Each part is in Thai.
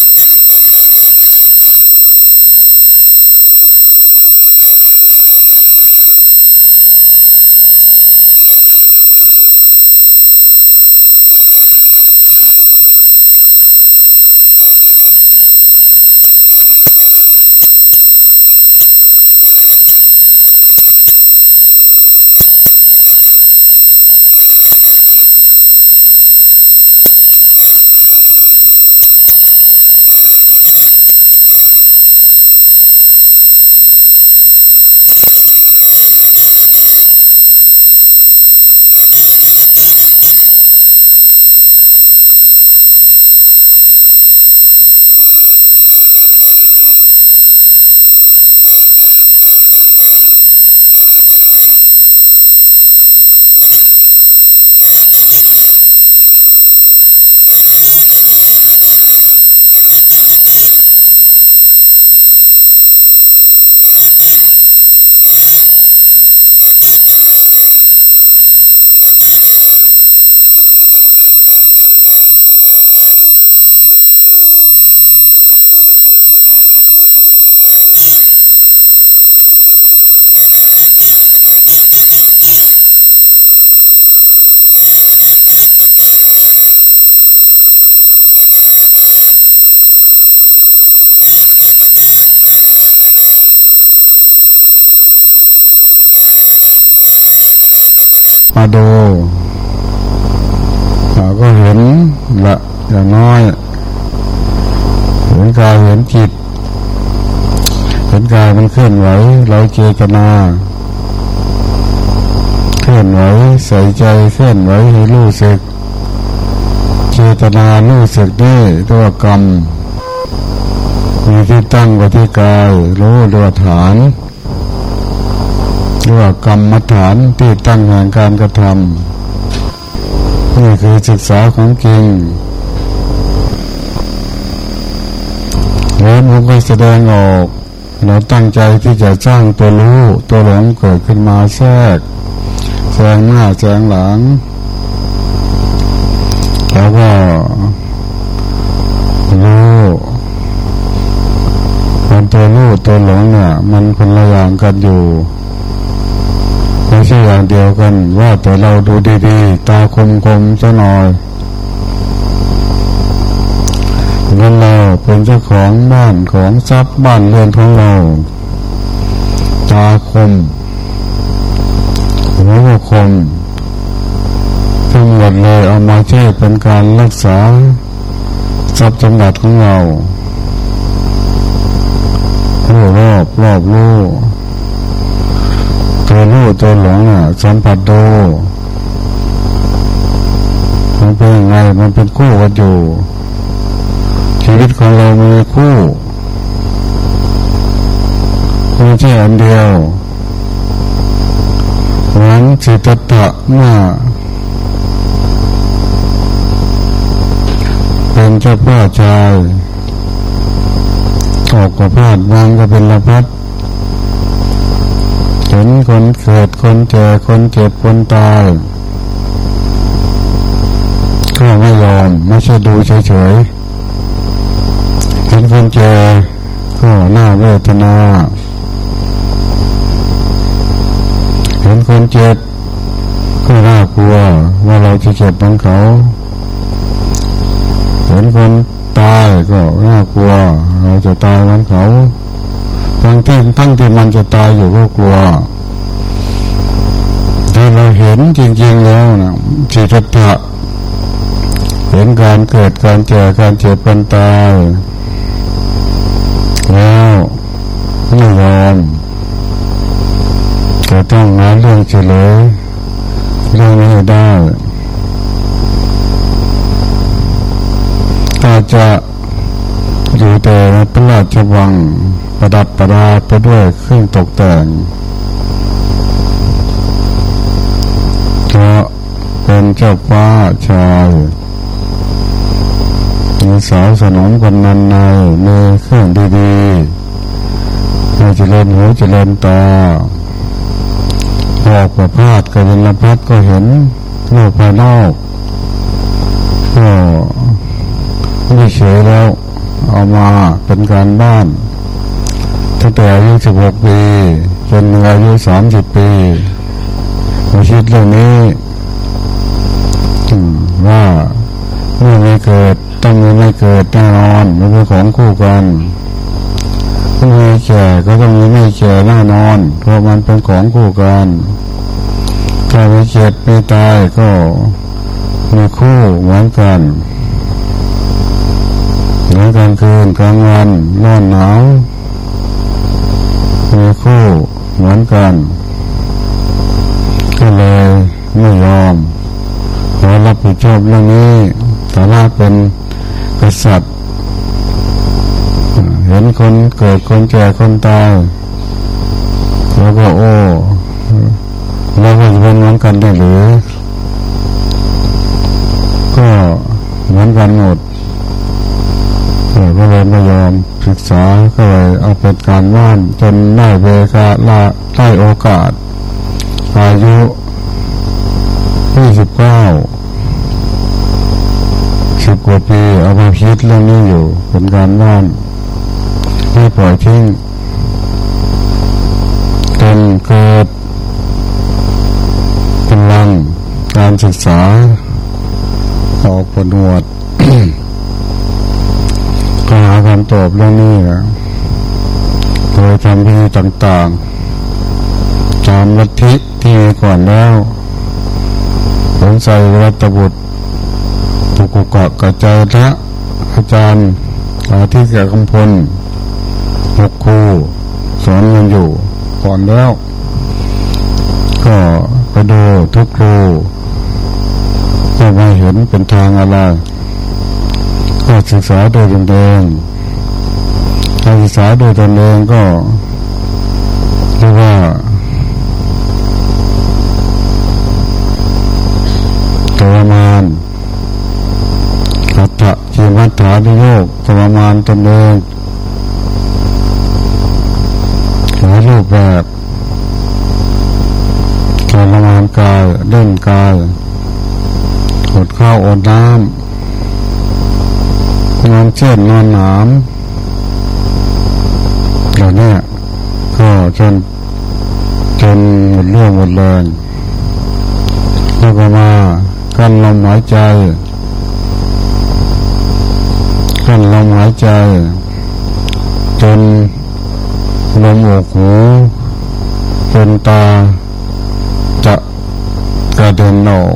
全然ありません。 มาดูเราก็เห็นละอย่างน้อย เห็นกายเห็นจิต เห็นกายมันเคลื่อนไหว เราเจตนา เคลื่อนไหวใส่ใจเคลื่อนไหวให้รู้สึก เจตนารู้สึกนี่ตัวกรรม มีที่ตั้งก็ที่กายรู้เรียฐานเรียกรรมฐานที่ตั้งแห่งการกระทำนี่คือศึกษาของจริงแล้วมันก็แสดงออก เราตั้งใจที่จะสร้างตัวรู้ตัวหลงเกิดขึ้นมาแทรกแซงหน้าแซงหลังแล้วก็ ตัวรู้ตัวหลงเนี่ย มันคนละอย่างกันอยู่ไม่ใช่อย่างเดียวกัน ว่าแต่เราดูดีๆ ตาคมคมจะหน่อยงั้นเราเป็นเจ้าของบ้านของทรัพย์บ้านเรือนของเรา ตาคมหัวคมทั้งหมดเลยเอามาใช้เป็นการรักษาทรัพย์สมบัติของเรา รู้รอบรอบรู้ตัวรู้ตัวหลงอะสัมผัสดูมันเป็นยังไงมันเป็นคู่กันอยู่ ชีวิตของเรามีคู่ไม่ใช่อันเดียวหวังจิตตตะเมื่เป็นเจ้าพ่อใจ ออกกับพลาดวางก็เป็นละพัดเห็นคนเกิดคนแก่คนเจ็บคนตายก็ไม่ยอมไม่ใช่ดูเฉยๆเห็นคนแก่ก็หน้าเวทนา เห็นคนเจ็บก็น่ากลัวว่าเราจะเจ็บของเขา เห็นคนตายก็น่ากลัว เราจะตายเมือนเขาทั้งที่ทั้งที่มันจะตายอยู่ก็กลัวที่เราเห็นจริงๆแล้วนะจิตตะเห็นการเกิดการเจ็บการเจ็บการตายแล้วไม่ยอมจะต้องงานเรื่องเฉลยเรื่องนี้ได้ก็จะ อยู่แต่พระราชวังประดับประดาไปด้วยเครื่องตกแต่งเจ้าเป็นเจ้าป้าชายมีสาวสนมกันนันในมีเครื่องดีๆให้เจริญหูเจริญตาออกประพาสกับยินละพัดก็เห็นโลกภายนอกก็ไม่เฉยแล้ว เอามาเป็นการบ้านตั้งแต่อายุสิบหกปีจนอายุสามสิบปีมาคิดเรื่องนี้ว่าเมื่อไม่เกิดต้องมีไม่เกิดแน่นอนมันเป็นของคู่กันเมื่อมีแก่ก็ต้องมีไม่แก่แน่นอน เพราะมันเป็นของคู่กันถ้าไม่เจ็บไม่ตายก็มีคู่เหมือนกัน หมือนกลางคืนกลางวันร้อนหนาวมีคู่เหมือนกันก็เลยไม่ยอมขอรับผิดชอบเรื่องนี้แต่ละเป็นกษัตริย์ เห็นคนเกิดคนแก่คนตายแล้วก็โอ้เราก็จะเป็นเหมือนกันได้หรือ ก็เหมือนกันหมด ก็เลยไม่ยอมศึกษาก็เลยเอาเป็นการว่านจนได้เวกาละได้โอกาส อายุยี่สิบเก้าสิบกว่าปีเอามาคิดเรื่องนี้อยู่เป็นการว่านไม่ปล่อยทิ้งจนเกิดกำลังการศึกษาออกผลวด คำตอบเรื่องนี้นะโดยทำพิธีต่างๆ ตามลัทธิที่มีก่อนแล้วสงสัยรัตบุตรปุกุกะกระจายละอาจารย์อาทิตย์กับคำพลหกครูสอนกันอยู่ก่อนแล้ว ก็ไปดูทุกครูก็ไม่เห็นเป็นทางอะไร ก็ศึกษาโดยตนเอง การศึกษาโดยตนเองก็เรียกว่าทรมานกัตตะจีมัตถาดิโยกทรมานตนเองหลายรูปแบบทรมานกายเล่นกายอดข้าวอดน้ำนอนเช่นนอนหนาม เหล่านี้ก็จนจนหมดเรื่องหมดแรงแล้วก็มากั้นลมหายใจกั้นลมหายใจ จนลมอกหูจนตาจะกระเด็นออก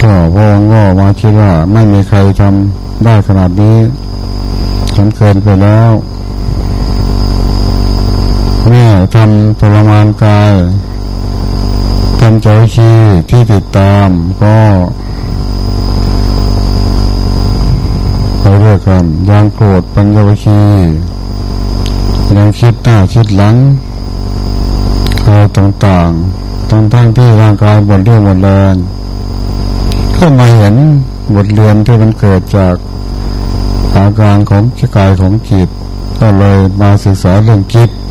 ก็พองก็มาคิดว่าไม่มีใครทำได้ขนาดนี้ฉันเกินไปแล้ว แม่ทำทรมานกายทำใจชีที่ติดตามก็ไปเรื่อยกันยังโกรธปัญญวชียังคิดหน้าคิดหลังอะไรต่างๆทั้งทั้งที่ร่างกายหมดเรื่องหมดแรงก็มาเห็นบทเรียนที่มันเกิดจากอาการของกายของจิตก็เลยมาศึกษาเรื่องจิตจนมาหมด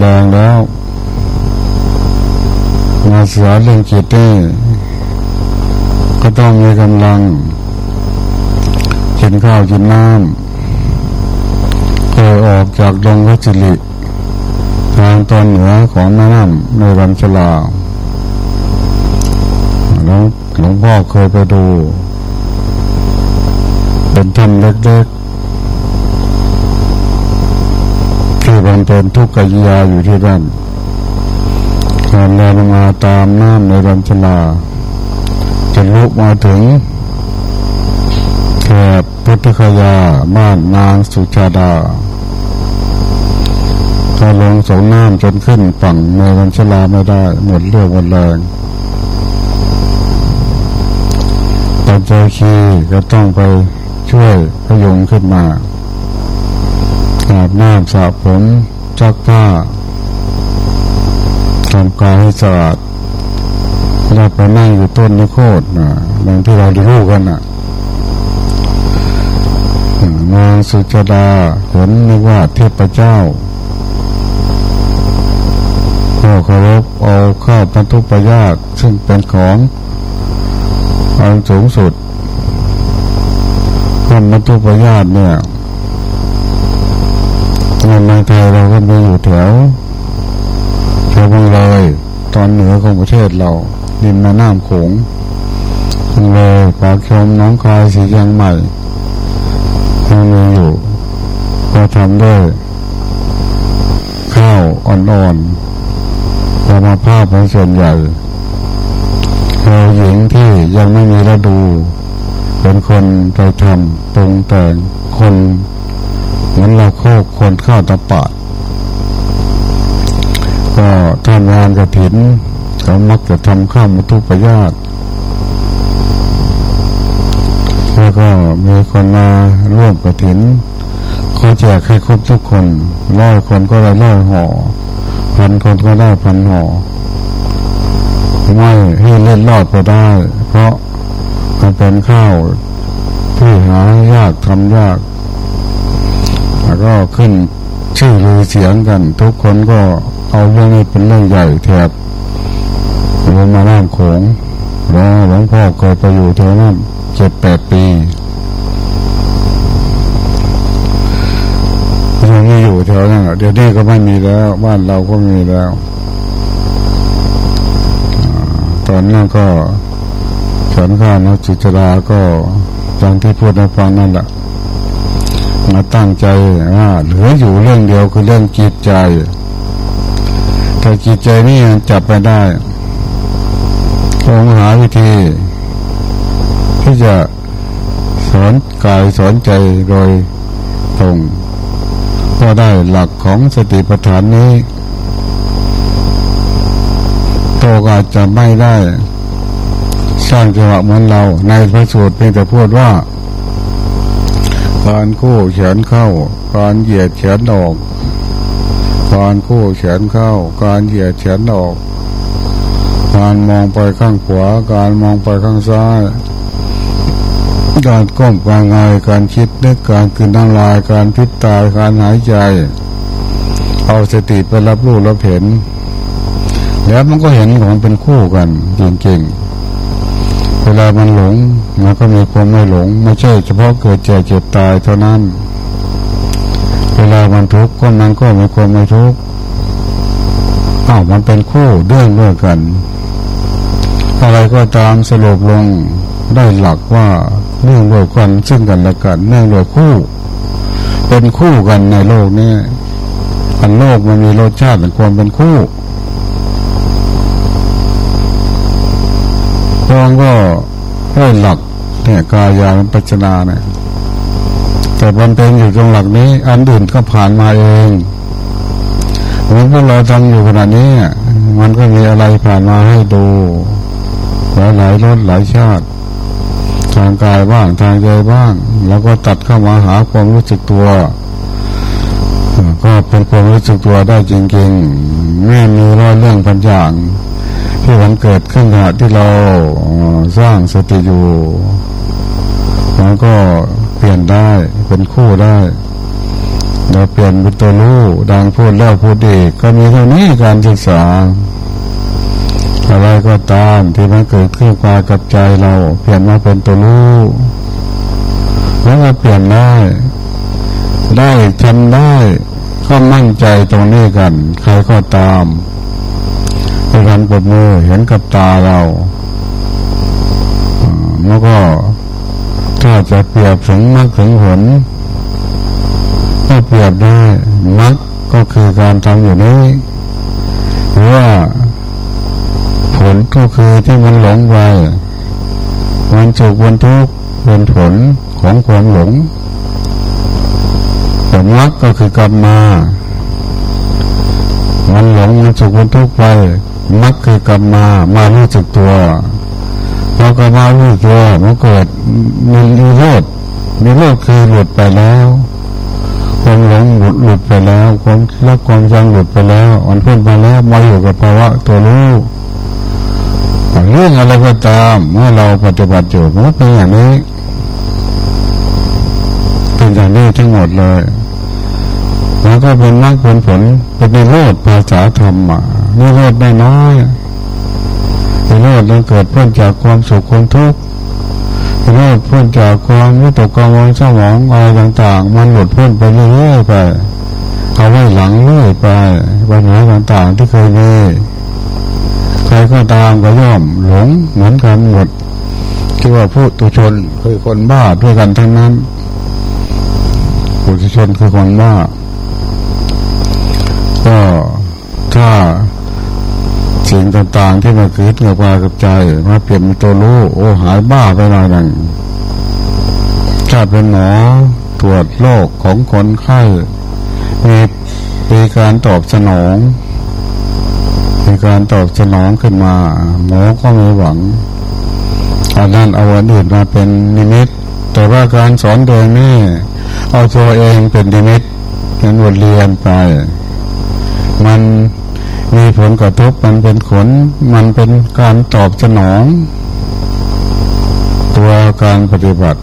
แรงแล้วมาศึกษาเรื่องจิตนี่ก็ต้องมีกำลังกินข้าวกินน้ำเคยออกจากดงวัชิริทางตอนเหนือของแม่น้ำในรัญชลาหลวงหลวงพ่อเคยไปดู เป็นถ้ำเล็กๆ ที่บำเพ็ญทุกขยาอยู่ที่นั่นตอนแลงมาตามน้ำในรัญชลาจะลุกมาถึงแถบพุทธคยาบ้านนางสุชาดาก็ลงสงน้ำจนขึ้นฝั่งในรัญชลาไม่ได้ หมดเรื่องหมดแรงปัจจัยคีก็ต้องไปช่วยพยุงขึ้นมา อาบน้ำสระผมจักผ้าทำกายให้สะอาดเราไปนั่งอยู่ต้นนิโคตนะอย่างที่เราได้รู้กันนะนางสุจดาเห็นนึกว่าเทพเจ้าก็ก็เคารพเอาข้าวปันทุปยาตซึ่งเป็นของอันสูงสุดข้าวปันทุปยาตเนี่ย ในเมืองไทยเราก็มีอยู่แถวแถวบางเลยตอนเหนือของประเทศเราดินแม่น้ำโขงบางเลยปากชมน้องคายสียังใหม่ยังมีอยู่ก็ทำด้วยข้าวอ่อนๆเรามาภาพเป็นส่วนใหญ่เราหญิงที่ยังไม่มีฤดู เป็นคนไปทำปรุงแต่งคน เหมือนเราโคกคนข้าวตะปาดก็ทำงานกระถินเขามักจะทำข้าวมุทุประญาตแล้วก็มีคนมาร่วมกระถินเขาแจกให้ครบทุกคนร้อยคนก็ได้ร้อยห่อพันคนก็ได้พันห่อไม่ให้เล่นรอดก็ได้ เพราะมันเป็นข้าวที่หายากทำยาก ก็ขึ้นชื่อลือเสียงกัน ทุกคนก็เอาเรื่องนี้เป็นเรื่องใหญ่แถบลงมาล่างโขงแล้วหลวงพ่อเคยไปอยู่แถวนั้นเจ็ดแปดปียังไม่อยู่แถวนั้นเดี๋ยวนี้ก็ไม่มีแล้ว บ้านเราก็มีแล้ว ตอนนั้นก็ฉันข้านจิตราก็จังที่พูดในฟังนั่นแหละ มาตั้งใจว่าเหลืออยู่เรื่องเดียวคือเรื่องจิตใจถ้าจิตใจนี่จับไปได้ลองหาวิธี ที่จะสอนกายสอนใจโดยตรงก็ได้หลักของสติปัฏฐานนี้โตก็อาจจะไม่ได้ สร้างจังหวะเหมือนเราในพระสูตรเพียงแต่พูดว่า การคู่เขียนเข้า การเหยียดเขียนออก การคู่เขียนเข้า การเหยียดเขียนออก การมองไปข้างขวา การมองไปข้างซ้าย การก้มการงายการคิดนึกการคืนน้ำลาย การพิจตาการหายใจ เอาสติไปรับรู้รับเห็น แล้วมันก็เห็นของเป็นคู่กันจริงๆ วลามันหลงมันก็มีความไม่หลง ไม่ใช่เฉพาะเกิดเจ็บเจ็บตายเท่านั้น เวลามันทุกข์ก็มันก็มีความไม่ทุกข์อ้าวมันเป็นคู่เรื่องด้วยกัน อะไรก็ตามสรุปลงได้หลักว่าเนื่องด้วยกันซึ่งกันและกันเนื่องด้วยคู่ เป็นคู่กันในโลกนี้อันโลกมันมีรสชาติของความเป็นคู่ พองก็ได้หลักเนี่ยกายาปัจนาเนี่ยแต่มันเป็นอยู่ตรงหลักนี้ อันอื่นก็ผ่านมาเองเหมือนพวกเราทำอยู่ขณะนี้ มันก็มีอะไรผ่านมาให้ดูหลายหลายรสหลายชาติ ทางกายบ้างทางใจบ้าง แล้วก็ตัดเข้ามาหาความรู้สึกตัว ก็เป็นความรู้สึกตัวได้จริงๆไม่มีร้อยเรื่องพันอย่าง ที่มันเกิดขึ้นขณะที่เราสร้างสติอยู่มันก็เปลี่ยนได้เป็นคู่ได้เราเปลี่ยนเป็นตัวรู้ดังพูดแล้วพูดอีกก็มีเท่านี้การศึกษาอะไรก็ตามที่มันเกิดขึ้นกว่ากับใจเราเปลี่ยนมาเป็นตัวรู้แล้วก็เปลี่ยนได้ ได้ทำได้ก็มั่นใจตรงนี้กัน ใครก็ตาม ไปทำปดมือ เห็นกับตาเราแล้วก็ถ้าจะเปรียบถึงมรรคถึงผลก็เปรียบได้มรรคก็คือการทำอยู่นี้หรือว่าผลก็คือที่มันหลงไปมันจุกวันทุกข์เป็นผลของความหลงผลมรรคก็คือกรรมมา มันหลงมันจุกวันทุกข์ไป มรรคคือกรรมมามารู้จักตัวพอกรรมารู้ตัวมันเกิดมีนิโรธนิโรธคือหลุดไปแล้วความหลงหลุดหลุดไปแล้วความรักความยังหลุดไปแล้วอ่อนพ้นไปแล้วมาอยู่กับภาวะตัวรู้เรื่องอะไรก็ตามเมื่อเราปฏิบัติอยู่มันเป็นอย่างนี้เป็นอย่างนี้ทั้งหมดเลย แล้วก็เป็นมรรคผลผลเป็นโลดภาษาธรรม นิโรธไม่น้อยนิโรธมันเกิดพ้นจากความสุขความทุกข์นิโรธพ้นจากความวิตกกังวลสมองอะไรต่าง ๆ มันหลุดพ้นไปเรื่อยๆไปเอาไว้หลังเรื่อยไปปัญหาต่างๆ ที่เคยมีใครก็ตามก็ย่อมหลงเหมือนกันหมดคิดว่าผู้ตุชนคือคนบ้าด้วยกันทั้งนั้นผู้ตุชนคือคนบ้าก็ถ้า สิ่งต่างๆ ที่มาเกิดกับกายกับใจมาเปลี่ยนเป็นตัวรู้โอ้หายบ้าไปหน่อยหนึ่งถ้าเป็นหมอตรวจโรคของคนไข้มีมีการตอบสนอง มีการตอบสนองขึ้นมาหมอก็มีหวังอันนั้นเอาอันอื่นมาเป็นนิมิต แต่ว่าการสอนโดยนี่เอาตัวเองเป็นนิมิตเป็นบทเรียนไป มัน มีผลกระทบมันเป็นขน มันเป็นการตอบสนอง ตัวการปฏิบัติ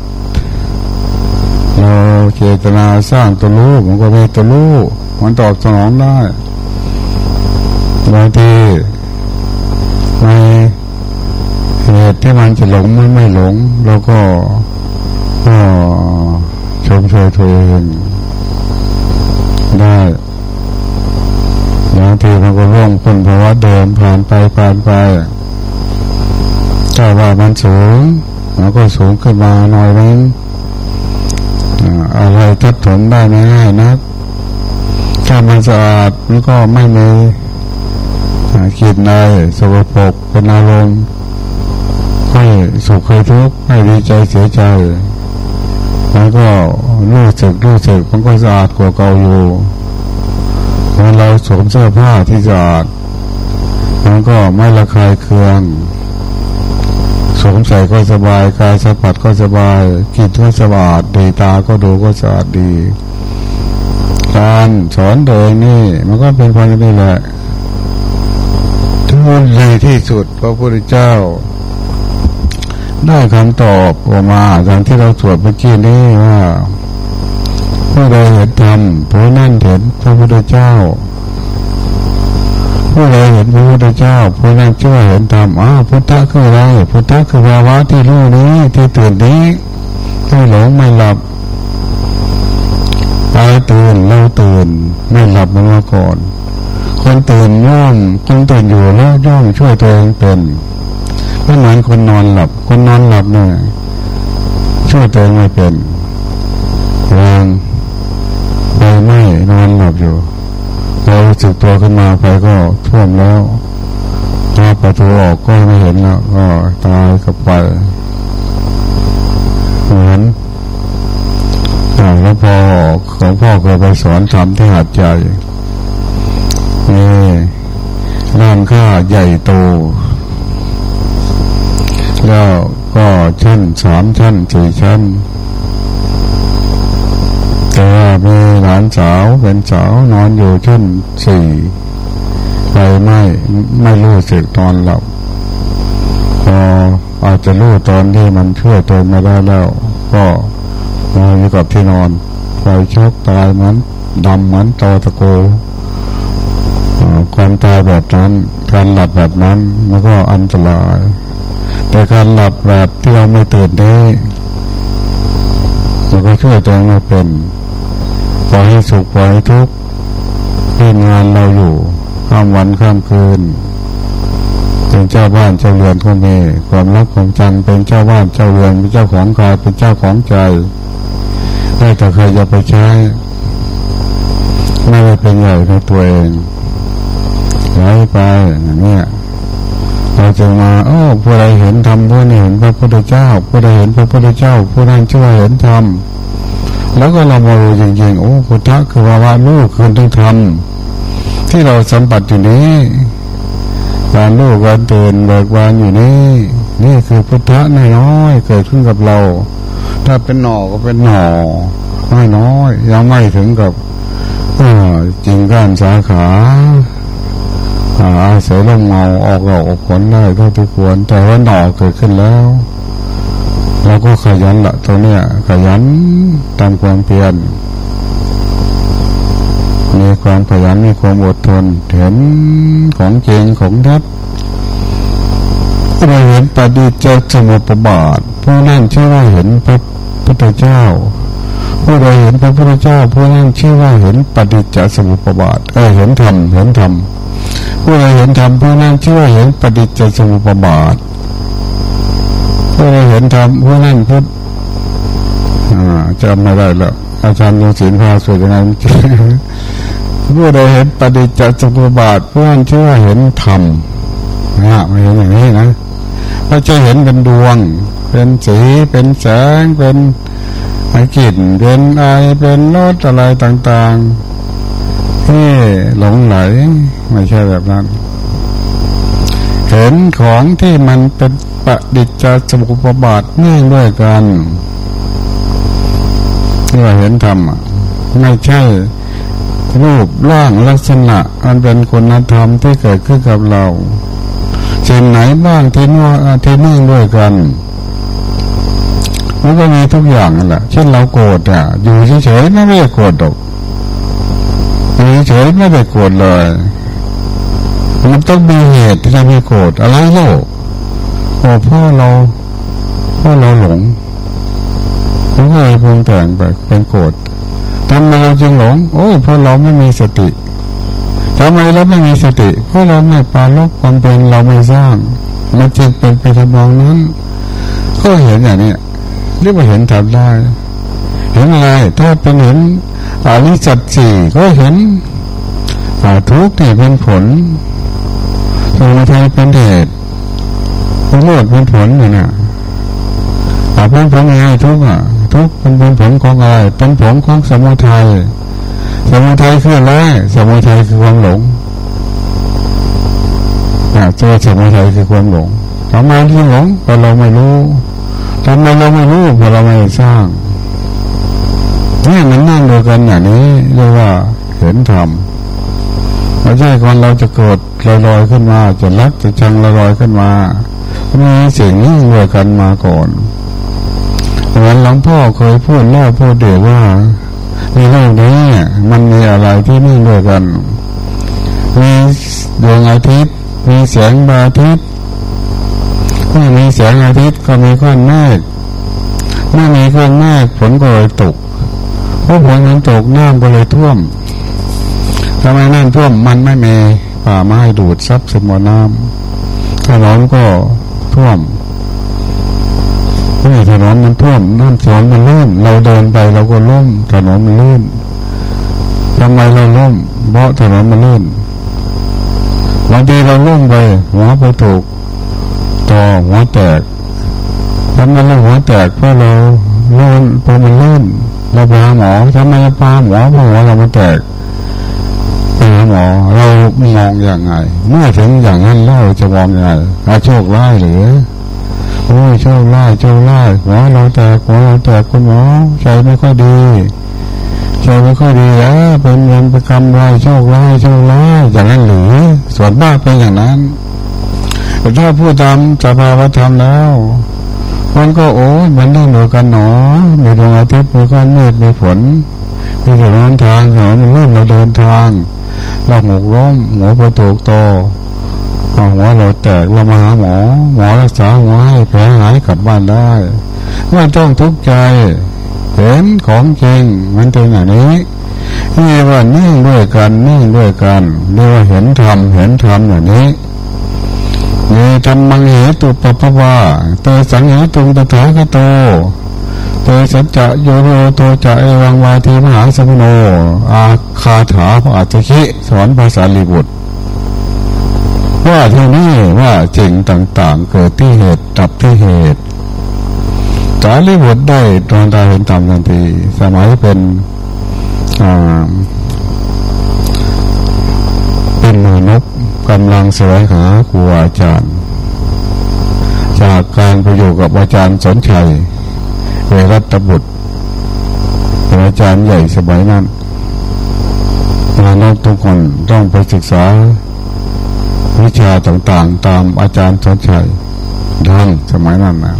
เราเจตนาสร้างตัวรู้มันก็มีตัวรู้มันตอบสนองได้บางทีในเหตุที่มันจะหลงมันไม่หลง เราก็ก็ชมเชยตัวเองได้ ทีมันก็ร่องพ้นภาวะเดิมผ่านไปผ่านไปถ้าว่ามันสูงมันก็สูงขึ้นมาหน่อยนึงอะไรทัดถมได้ไม่ง่ายนะถ้ามันสะอาดมันก็ไม่มีขีดในสกปรกเป็นอารมณ์ให้สุขให้ทุกข์ให้ดีใจเสียใจมันก็รู้สึกรู้สึกมันก็สะอาดกว่าเก่าอยู่ เมื่อเราสวมเสื้อผ้าที่สะอาดมันก็ไม่ระคายเคืองสวมใส่ก็สบายกายสัมผัสก็สบายกินก็สบายดีตาก็ดูก็สะอาดดี การสอนโดยนี่ มันก็เป็นความนี่แหละทุนใหญ่ที่สุดพระพุทธเจ้า ได้คำตอบออกมาอย่างที่เราสวดเมื่อกี้นี้ว่าผู้ใดเห็นธรรมผู้นั่นเห็น ระพุทธเจ้า ผู้ใดเห็นพระพุทธเจ้า ผู้นั้นชื่อเห็นธรรมอ้าวพุทธะคืออะไรพุทธะคือภาวะที่รู้นี้ที่ตื่นนี้ไม่หลงไม่หลับตายตื่นเราตื่น ไม่หลับมาก่อน คนตื่นย่อมคนตื่นอยู่แล้วย่อมช่วยตัวเองเป็นไม่เหมือนคนนอนหลับ คนนอนหลับเนี่ยช่วยตัวเองไม่เป็นวาง อยู่เราสึกตัวขึ้นมาไปก็ท่วมแล้วถ้าประตูออกก็ไม่เห็นแล้วก็ตายกับไปเหมือนแล้วพอของพ่อเคยไปสอนทำที่หัดใจนี่ร้านค้าใหญ่โต แล้วก็ชั้นสามชั้นสี่ชั้นแต่ว่ามี หลานสาวเป็นสาวนอนอยู่ชั้นสี่ไปไม่ไม่รู้สึกตอนหลับพออาจจะรู้ตอนที่มันช่วยตัวไม่ได้แล้ว ก็นอนอยู่กับที่นอนไฟชกตายมันดำมือนตอตะโกความตายแบบนั้น การหลับแบบนั้นมันก็อันตราย แต่การหลับแบบที่เราไม่ตื่นนี้มันก็ช่วยตัวเองไม่เป็น ปล่อยให้สุขปล่อยให้ทุกข์ที่งานเราอยู่ข้ามวันข้ามคืนเป็นเจ้าบ้านเจ้าเรือนก็มีความรักความจังเป็นเจ้าบ้านเจ้าเรือนเป็นเจ้าของกายเป็นเจ้าของใจได้แต่ใครจะไปใช้ไม่ได้เป็นใหญ่ในตัวเองไหลไปเนี่ยเราจะมาโอ้ผู้ใดเห็นธรรมผู้นี้เห็นพระพุทธเจ้าผู้ใดเห็นพระพุทธเจ้า ผู้นั้นช่วยเห็นธรรม แล้วก็เรามาดูจริงๆโอ้พุทธะคือว่าว่าลูกคือต้องทำที่เราสัมผัสอยู่นี้การลูกการตื่นเบิกบานอยู่นี่ นี่คือพุทธะน้อยๆเกิดขึ้นกับเรา ถ้าเป็นหน่อก็เป็นหน่อไม่น้อยยังไม่ถึงกับจริงก้านสาขาอาศัยลมเงาออกดอกออกผลได้เท่าที่ควรแต่ว่าหน่อเกิดขึ้นแล้ว เราก็ขยันละตัวเนี้ยขยันตามความเพียรมีความขยันมีความอดทนเห็นของจริงของทัดเราเห็นปฏิจจสมุปบาทผู้นั้นชื่อว่าเห็นพระพุทธเจ้าผู้ใดเห็นพระพุทธเจ้าผู้นั้นชื่อว่าเห็นปฏิจจสมุปบาทเออเห็นธรรมเห็นธรรมผู้ใดเห็นธรรมผู้นั้นชื่อว่าเห็นปฏิจจสมุปบาท ผู้ใดเห็นธรรมผู้นั้นพุทธจำไม่ได้แล้วอาจารย์ดูศีลพาสวดยังไงผู้ใดเห็นปฏิจจสมุปบาทผู้นั้นชื่อว่าเห็นธรรมนะไม่เห็นอย่างนี้นะเราจะเห็นเป็นดวง เป็นสีเป็นแสงเป็นไอกลิ่นเป็นไอเป็นรสอะไรต่างๆที่หลงไหล ไม่ใช่แบบนั้น เห็นของที่มันเป็น ปฏิจจสมุปบาทนี่ด้วยกันที่ว่าเห็นธรรมไม่ใช่รูปร่างลักษณะ อันเป็นคุณธรรมที่เกิดขึ้นกับเราเช่นไหนบ้างที่นู่ที่นี่ด้วยกันมันก็มีทุกอย่างนั่นแหละเช่นเราโกรธอะ อยู่เฉยๆไม่ได้โกรธหรอกอยู่เฉยๆไม่ได้โกรธเลย มันต้องมีเหตุที่ทำให้โกรธอะไรโลก โอ้พ่อเราพ่อเราหลงผมก็เลยพุงแต่งไปเป็นโกรธทำไมเราจึงหลง โอ้เพราะเราไม่มีสติทำไมเราไม่มีสติเพราะเราไม่ปาลบความเป็นเราไม่สร้างมันจึงเป็นไปทำนองนั้นก็เห็นอย่างนี้เรียกว่าเห็นทำได้ เห็นอะไรถ้าเป็นเห็นอริสัตสี่ก็เห็นทุกข์ที่เป็นผลสมุทัยเป็นเหตุ เป็นโลดเป็นผลเนี่ยนะเป็นผลยังไงทุกอะทุกเป็นผลของอะไรเป็นผลของสมุทัยสมุทัยคืออะไรสมุทัยคือความหลงนะตัวสมุทัยคือความหลงทำไมที่หลงเพราะเราไม่รู้ทำไมเราไม่รู้เพราะเราไม่สร้างนี่มันนั่งดูกันอย่างนี้เรียกว่าเห็นธรรมไม่ใช่ก่อนเราจะเกิดลอยๆขึ้นมา จะรักจะชังลอยๆขึ้นมา มีสิ่งนี้ด้วยกันมาก่อนเหมือนหลวงพ่อเคยพูดเล่าพูดเดี๋ยวว่าในโลกนี้มันมีอะไรที่ไม่เหมือนกัน มีดวงอาทิตย์ มีแสงบาทิตย์เมื่อมีแสงอาทิตย์ก็มีก้อนเมฆเมื่อมีก้อนเมฆฝนก็เลยตกเพราะฝนมันตกน้ำก็เลยท่วมทำไมน้ำท่วมมันไม่มีป่าไม้ดูดซับสมอน้ำถนนก็ ท่วมนี่ถนนมันท่วมน้ำสวนมันลื่น เราเดินไปเราก็ล้มถนนมันลื่นทำไมเราล้มเพราะถนนมันลื่นบางทีเราล้มไปหัวไปถูกตอหัวแตกทำไมเราหัวแตกเพราะเราลื่นเพราะมันลื่นเราไปหาหมอทำไมเราพาหมอเพราะหัวเรามันแตก อเรามองอย่างไง เมื่อถึงอย่างนั้นเราจะมองยังไงอาโชคร้ายหรือโอ้ยเจ้าไล่เจ้าไล่หัวเราแตกหัวเราแตกคุณหมอใจไม่ค่อยดีใจไม่ค่อยดีแล้วเป็นเงินป็นคำไรโชคไล่โชคไล่อย่างนั้นหรือส่วนมากเป็นอย่างนั้นแต่ถ้าพูดตามสภาวธรรมแล้วมันก็โอ้ยมันได้เหมือกันหนอมีดวงอาทิตย์มีก้อนเมฆมีฝนมีถนนทางถนนมันเริ่มเราเดินทาง เราหกล้มหัวประตูโตหัวเราแตกเรามาหาหมอ หมอรักษาหัวให้แผลหายกลับบ้านได้ไม่ต้องทุกข์ใจเห็นของจริงมันเป็นอย่างนี้นี่ว่านิ่งด้วยกันนิ่งด้วยกันเรียกว่าเห็นธรรมเห็นธรรมอย่างนี้นี่ธรรมังเหตุปปวาเตสังเหตุตถาคโต เตสัจจะโยโรโตจะเอวังวาทีมหาสมุโน อาคาถาพระอัจฉริสอนภาษาลิบุตร ว่าที่นี่ว่าจริงต่างๆ เกิดที่เหตุดับที่เหตุสารีบุตรได้ตอนตาเห็นตามทันทีสมัยเป็นเป็นมนุษย์กำลังแสวงหาครูอาจารย์ จากการไปอยู่กับอาจารย์สนชัย เวรัตบุตรอาจารย์ใหญ่สมัยนั้นมนุษย์ทุกคนต้องไปศึกษา วิชาต่างๆ ตามอาจารย์สนชัยดังสมัยนั้นนะ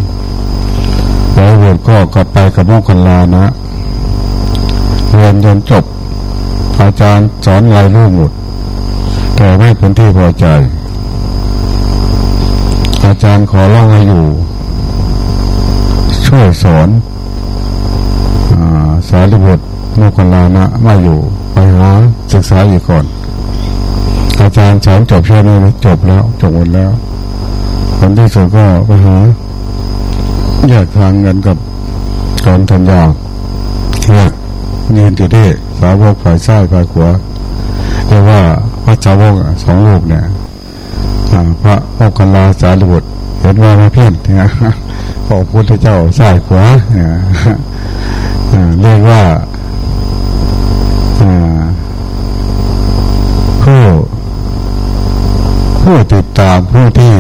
แล้วบวชก็กลับไปกับโมกขลานะ เรียนจนจบ อาจารย์สอนอะไรรู้หมดแต่ไม่เป็นที่พอใจ อาจารย์ขอร้องให้อยู่ ช่วยสอนสารีบุตรโมคคลานะม่อยู่ไปหาศึกษาอีกก่อน อาจารย์สอนจบแค่นี้จบแล้วจบหมดแล้วคนที่สุดก็ไปหาแยกทางกันกับตอนทันยาเนี่ยยืนอยู่ที่สาวกฝ่ายซ้ายฝ่ายขวาเรียกว่าพระสาวกสองลูกเนี่ยพระโมกขลาสารีบุตรเห็นว่ามาเพี้ยนนี่ย พระพุทธเจ้าซ้ายขวาเนี่ยเรียกว่าผู้ผู้ติดตามผู้ที่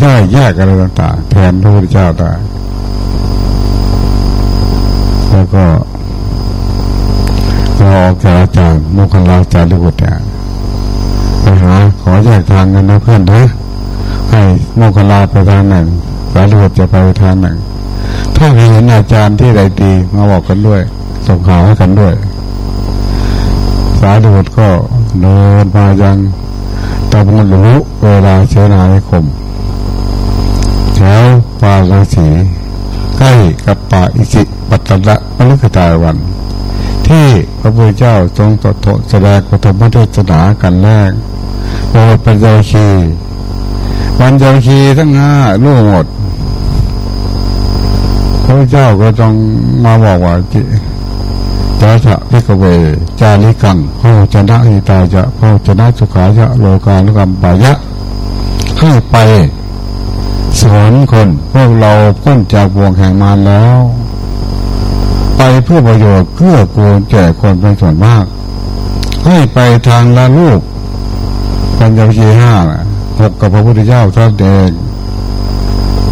ได้แยกอะไรต่างๆแทนพระพุทธเจ้าได้แล้วก็เราออกจากอาจารย์มุขลาจารุบุตรไปหาขอแยกทางกันนะเพื่อนนะ ให้มุขลาไปทางหนึ่งสารุบุตรจะไปทางหนึ่ง ถ้าเห็นอาจารย์ที่ใดดีมาบอกกันด้วย ส่งข่าวให้กันด้วย สาธุดก็เดินมายังตะบนหลุเวลาเชนานิคมแถวปาลาสีใกล้กับป่าอิสิปัตตะมฤคตายวัน ที่พระพุทธเจ้าทรงตโตแสดงปฐมเทศนากันแรกโดยปัญญาคี ปัญญาคีทั้งห้ารู้หมดพระเจ้าก็ต้องมาบอกว่าจิจาจะพิกเว จาริกังพ่อชนะอิตาจะพ่อชนะสุขาจะโลกาลุกรรมปายะให้ไปสอนคนพวกเราพ้นจากบ่วงแห่งมารแล้ว ไปเพื่อประโยชน์เพื่อกูลแก่คนเป็นส่วนมาก ให้ไปทางละลูกปัญญาชีห้า หกกับพระพุทธเจ้าท่านเอง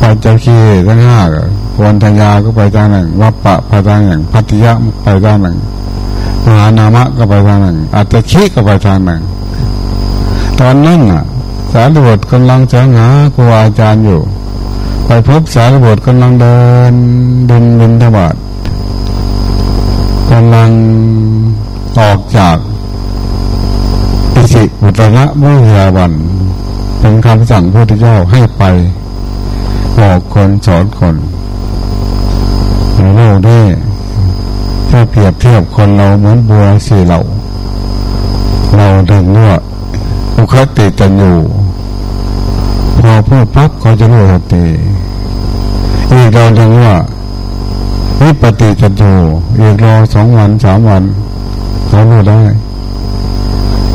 ปัญจคีทั้งห้าวันทยาก็ไปทางหนึ่งวัปปะไปทางหนึ่งพัทยะไปทางหนึ่งมหานามะก็ไปทางหนึ่งอัตชิก็ไปทางหนึ่ง ตอนนั้นน่ะ สารบทกำลังจะหาครูอาจารย์อยู่ ไปพบสารบทกำลังเดินดินบินทบาทกำลังออกจากอิสิอุตระมุยาวัน เป็นคำสั่งพระพุทธเจ้าให้ไป บอกคนสอนคนในโลกนี้ถ้าเปรียบเทียบคนเราเหมือนบัวสี่เหล่าเราถึงว่าอุคติจะอยู่พอพูดปั๊บเขาจะรู้ทันทีอีกเราถึงว่าวิปฏิจะอยู่อีกรอสองวันสามวันเขารู้ได้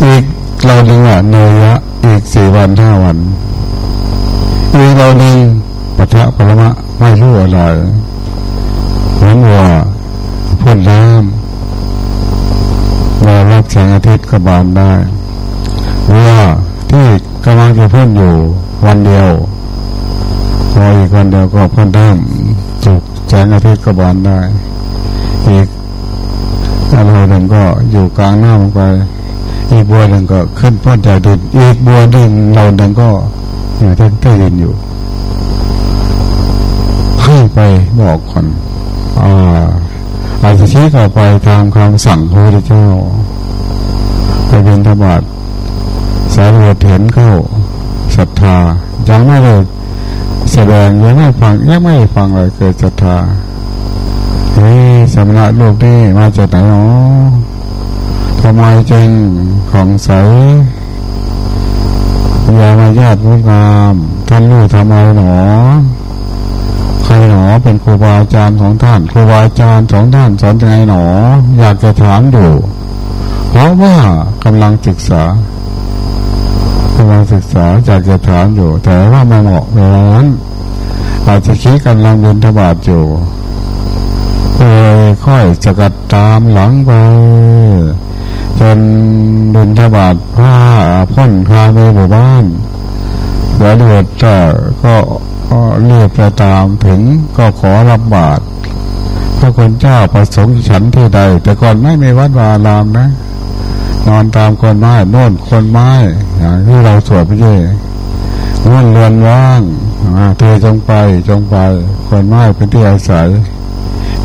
อีกเราถึงว่าเนยะ อีกสี่วันห้าวันอีกเราหนึ่งปะทะปรมะไม่รู้อะไรเหมือนว่าพ่นน้ำมารับแสงอาทิตย์ก็บานได้ว่าที่กำลังจะพ่นอยู่วันเดียวพออีกวันเดียวก็พ่นน้ำถูกแสงอาทิตย์ก็บานได้ อีกอะไรหนึ่งก็อยู่กลางหน้าลงไป อีกบัวหนึ่งก็ขึ้นพ้นจากดินอีกบัวหนึ่งเราหนึ่งก็อยู่ที่ใต้ดินอยู่ให้ไปบอกคนอ่าอาจจะชี้ต่อไปตามคำสั่งพระพุทธเจ้าไปเป็นธบาตสารวเห็นเข้าศรัทธายังไม่เลยแสดงยังไม่ฟังยังไม่ฟังเลยเกิดศรัทธาเฮ้ยสมณะโลกนี้มาจากไหนอ๋อทำไมจึงของใสยามาญาติมุงามท่านรู้ทำไมหนอ ใครหนอเป็นครูบาอาจารย์ของท่านครูบาอาจารย์ของท่านสอนยังไงหนอ อยากจะถามดูเพราะว่ากำลังศึกษากำลังศึกษาอยากจะถามอยู่ แต่ว่าไม่เหมาะเวลานั้นอาจจะคิดกำลังเดินทบาทอยู่เลยค่อยจะกัดตามหลังไป จนดินทบาทผ้าพ่นคาในหมู่บ้านแล้วเดือก็ก็เรียกประตามถึงก็ขอรับบาตรพระคุณเจ้าประสงค์ฉันที่ใด แต่ก่อนไม่มีวัดวาลามนะ นอนตามคนไม้โน่นคนไม้อย่างที่เราสวดพระเจ้น่นเรือนว่างเธอจงไปจงไป คนไม้เป็นที่อาศัย